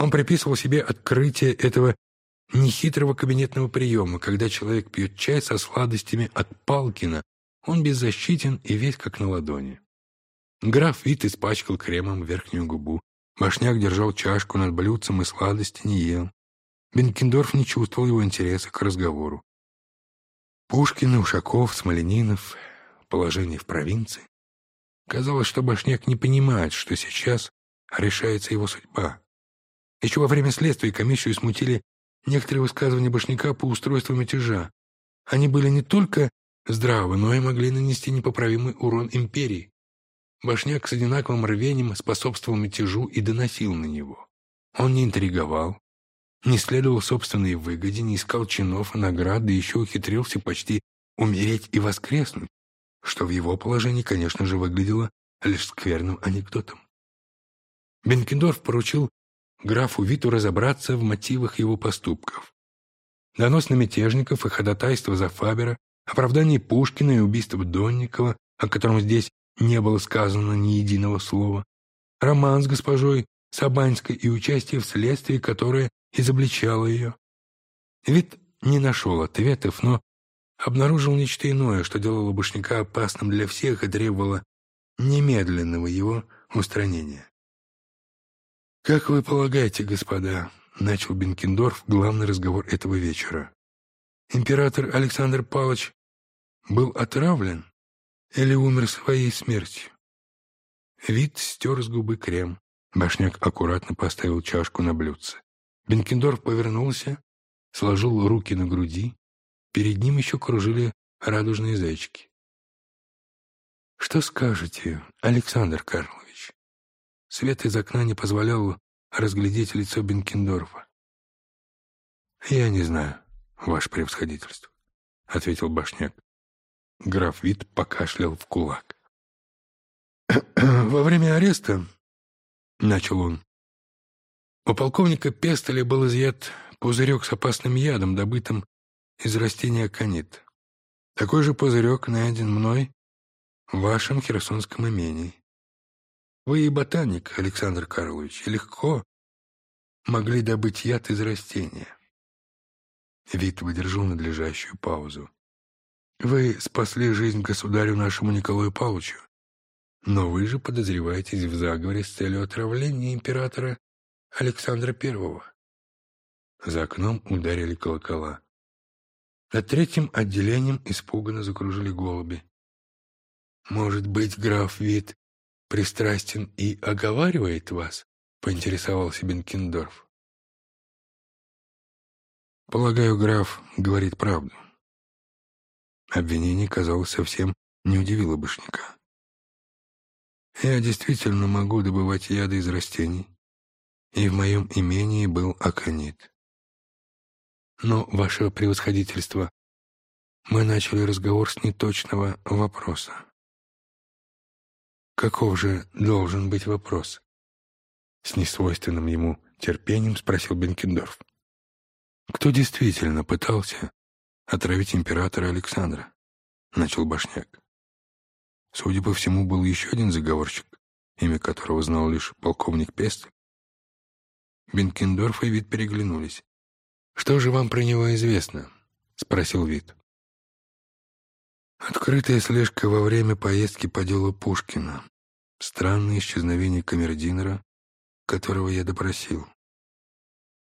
Он приписывал себе открытие этого нехитрого кабинетного приема, когда человек пьет чай со сладостями от Палкина, он беззащитен и весь как на ладони. Граф Вит испачкал кремом верхнюю губу. Башняк держал чашку над блюдцем и сладости не ел. Бенкендорф не чувствовал его интереса к разговору. Пушкин, Ушаков, Смоленинов, положение в провинции. Казалось, что Башняк не понимает, что сейчас решается его судьба. Еще во время следствия комиссию смутили некоторые высказывания Башняка по устройству мятежа. Они были не только здравы, но и могли нанести непоправимый урон империи. Башняк с одинаковым рвением способствовал мятежу и доносил на него. Он не интриговал, не следовал собственной выгоде, не искал чинов и наград, да еще ухитрился почти умереть и воскреснуть, что в его положении, конечно же, выглядело лишь скверным анекдотом. Бенкендорф поручил графу Виту разобраться в мотивах его поступков. Донос на мятежников и ходатайство за Фабера, оправдание Пушкина и убийство Донникова, о котором здесь не было сказано ни единого слова, роман с госпожой Сабанской и участие в следствии, которое изобличало ее. Вид не нашел ответов, но обнаружил нечто иное, что делало Башняка опасным для всех и требовало немедленного его устранения. «Как вы полагаете, господа?» — начал Бенкендорф главный разговор этого вечера. «Император Александр Павлович был отравлен или умер своей смертью?» Вид стер с губы крем. Башняк аккуратно поставил чашку на блюдце. Бенкендорф повернулся, сложил руки на груди. Перед ним еще кружили радужные зайчики. «Что скажете, Александр Карлович?» Свет из окна не позволял разглядеть лицо Бенкендорфа. «Я не знаю, ваше превосходительство», — ответил Башняк. Граф Вит покашлял в кулак. «Во время ареста, — начал он, у полковника Пестеля был изъят пузырек с опасным ядом, добытым из растения канит. Такой же пузырек найден мной в вашем херсонском имении. Вы и ботаник, Александр Карлович, легко могли добыть яд из растения. Вид выдержал надлежащую паузу. Вы спасли жизнь государю нашему Николаю Павловичу, но вы же подозреваетесь в заговоре с целью отравления императора Александра Первого. За окном ударили колокола. Над третьим отделением испуганно закружили голуби. «Может быть, граф Вит пристрастен и оговаривает вас?» — поинтересовался Бенкендорф. «Полагаю, граф говорит правду». Обвинение, казалось, совсем не удивило Башняка. «Я действительно могу добывать яды из растений, и в моем имении был аконит. Но, ваше превосходительство, мы начали разговор с неточного вопроса. Каков же должен быть вопрос? С несвойственным ему терпением спросил Бенкендорф. Кто действительно пытался отравить императора Александра? Начал Башняк. Судя по всему, был еще один заговорщик, имя которого знал лишь полковник Пестель. Бенкендорф и Вит переглянулись. «Что же вам про него известно?» — спросил Вит. Открытая слежка во время поездки по делу Пушкина. Странное исчезновение камердинера, которого я допросил.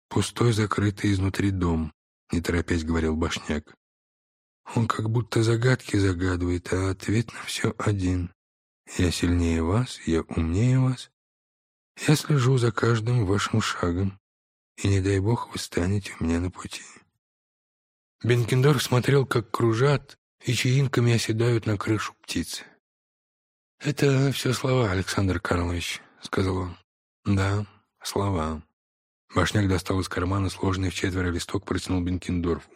Пустой, закрытый изнутри дом, не торопясь говорил Башняк. Он как будто загадки загадывает, а ответ на все один. Я сильнее вас, я умнее вас, я слежу за каждым вашим шагом, и не дай бог вы станете у меня на пути. Бенкендор смотрел, как кружат и чаинками оседают на крышу птицы. «Это все слова, Александр Карлович», — сказал он. «Да, слова». Башняк достал из кармана сложенный в четверо листок, протянул Бенкендорфу.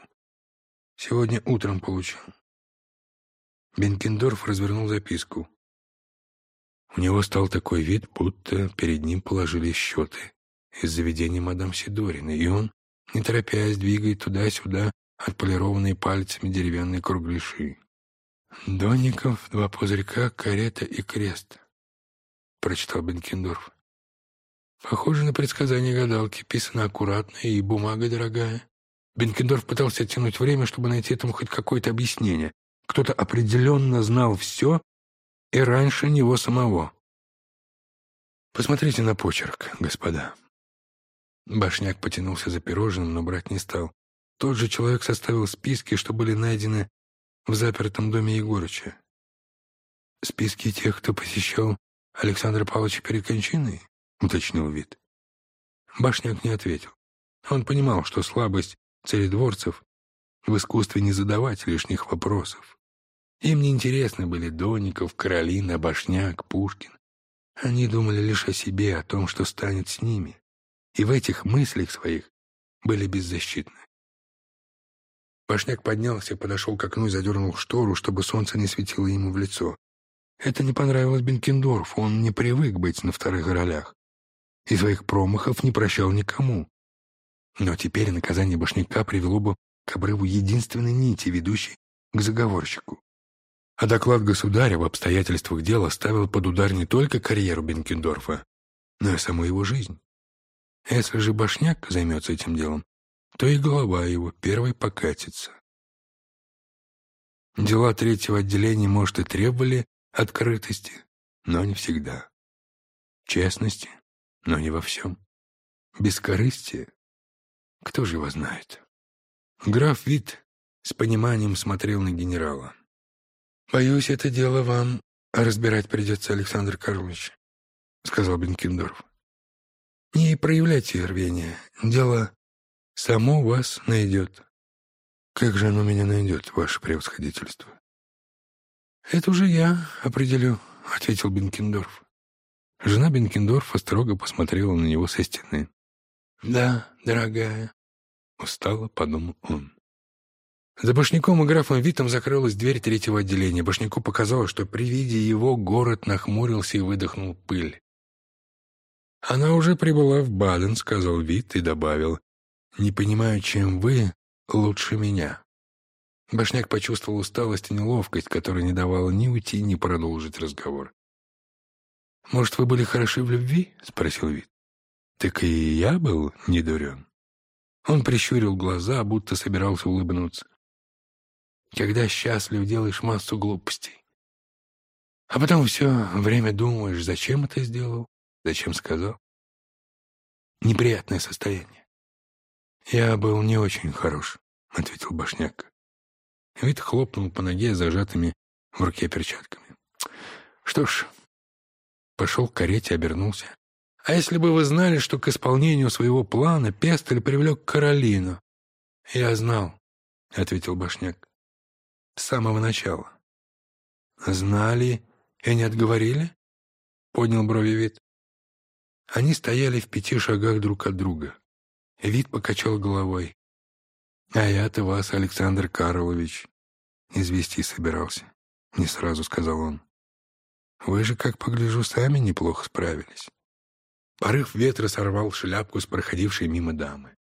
«Сегодня утром получил». Бенкендорф развернул записку. У него стал такой вид, будто перед ним положили счеты из заведения мадам Сидориной, и он, не торопясь, двигает туда-сюда отполированные пальцами деревянные кругляши. «Донников, два пузырька, карета и крест», — прочитал Бенкендорф. Похоже на предсказание гадалки, писано аккуратно и бумага дорогая. Бенкендорф пытался тянуть время, чтобы найти этому хоть какое-то объяснение. Кто-то определенно знал все и раньше него самого. Посмотрите на почерк, господа. Башняк потянулся за пирожным, но брать не стал. Тот же человек составил списки, что были найдены в запертом доме Егорыча. Списки тех, кто посещал Александра Павловича перед кончиной, уточнил вид. Башняк не ответил. Он понимал, что слабость царедворцев в искусстве не задавать лишних вопросов. Им не интересны были Доников, Каролина, Башняк, Пушкин. Они думали лишь о себе, о том, что станет с ними. И в этих мыслях своих были беззащитны. Башняк поднялся, подошел к окну и задернул штору, чтобы солнце не светило ему в лицо. Это не понравилось Бенкендорфу, он не привык быть на вторых ролях. И своих промахов не прощал никому. Но теперь наказание Башняка привело бы к обрыву единственной нити, ведущей к заговорщику. А доклад государя в обстоятельствах дела ставил под удар не только карьеру Бенкендорфа, но и саму его жизнь. Если же Башняк займется этим делом, то и голова его первой покатится. Дела третьего отделения, может, и требовали открытости, но не всегда. Честности, но не во всем. Бескорыстие, кто же его знает? Граф Вит с пониманием смотрел на генерала. «Боюсь, это дело вам разбирать придется, Александр Карлович», — сказал Бенкендорф. «Не проявляйте рвения. Дело само вас найдет». «Как же оно меня найдет, ваше превосходительство?» «Это уже я определю», — ответил Бенкендорф. Жена Бенкендорфа строго посмотрела на него со стены. «Да, дорогая», — устало подумал он. За Башняком и графом Витом закрылась дверь третьего отделения. Башняку показалось, что при виде его город нахмурился и выдохнул пыль. «Она уже прибыла в Баден», — сказал Вит и добавил. «Не понимаю, чем вы лучше меня». Башняк почувствовал усталость и неловкость, которая не давала ни уйти, ни продолжить разговор. «Может, вы были хороши в любви?» — спросил Вит. «Так и я был не дурен». Он прищурил глаза, будто собирался улыбнуться. Когда счастлив, делаешь массу глупостей. А потом все время думаешь, зачем это сделал, зачем сказал. Неприятное состояние. «Я был не очень хорош», — ответил Башняк. Вид хлопнул по ноге зажатыми в руке перчатками. «Что ж...» Пошел к карете, обернулся. «А если бы вы знали, что к исполнению своего плана Пестель привлек Каролину?» «Я знал», — ответил Башняк с самого начала. «Знали и не отговорили?» — поднял брови вид. Они стояли в пяти шагах друг от друга. Вид покачал головой. «А я-то вас, Александр Карлович, извести собирался», — не сразу сказал он. «Вы же, как погляжу, сами неплохо справились». Порыв ветра сорвал шляпку с проходившей мимо дамы.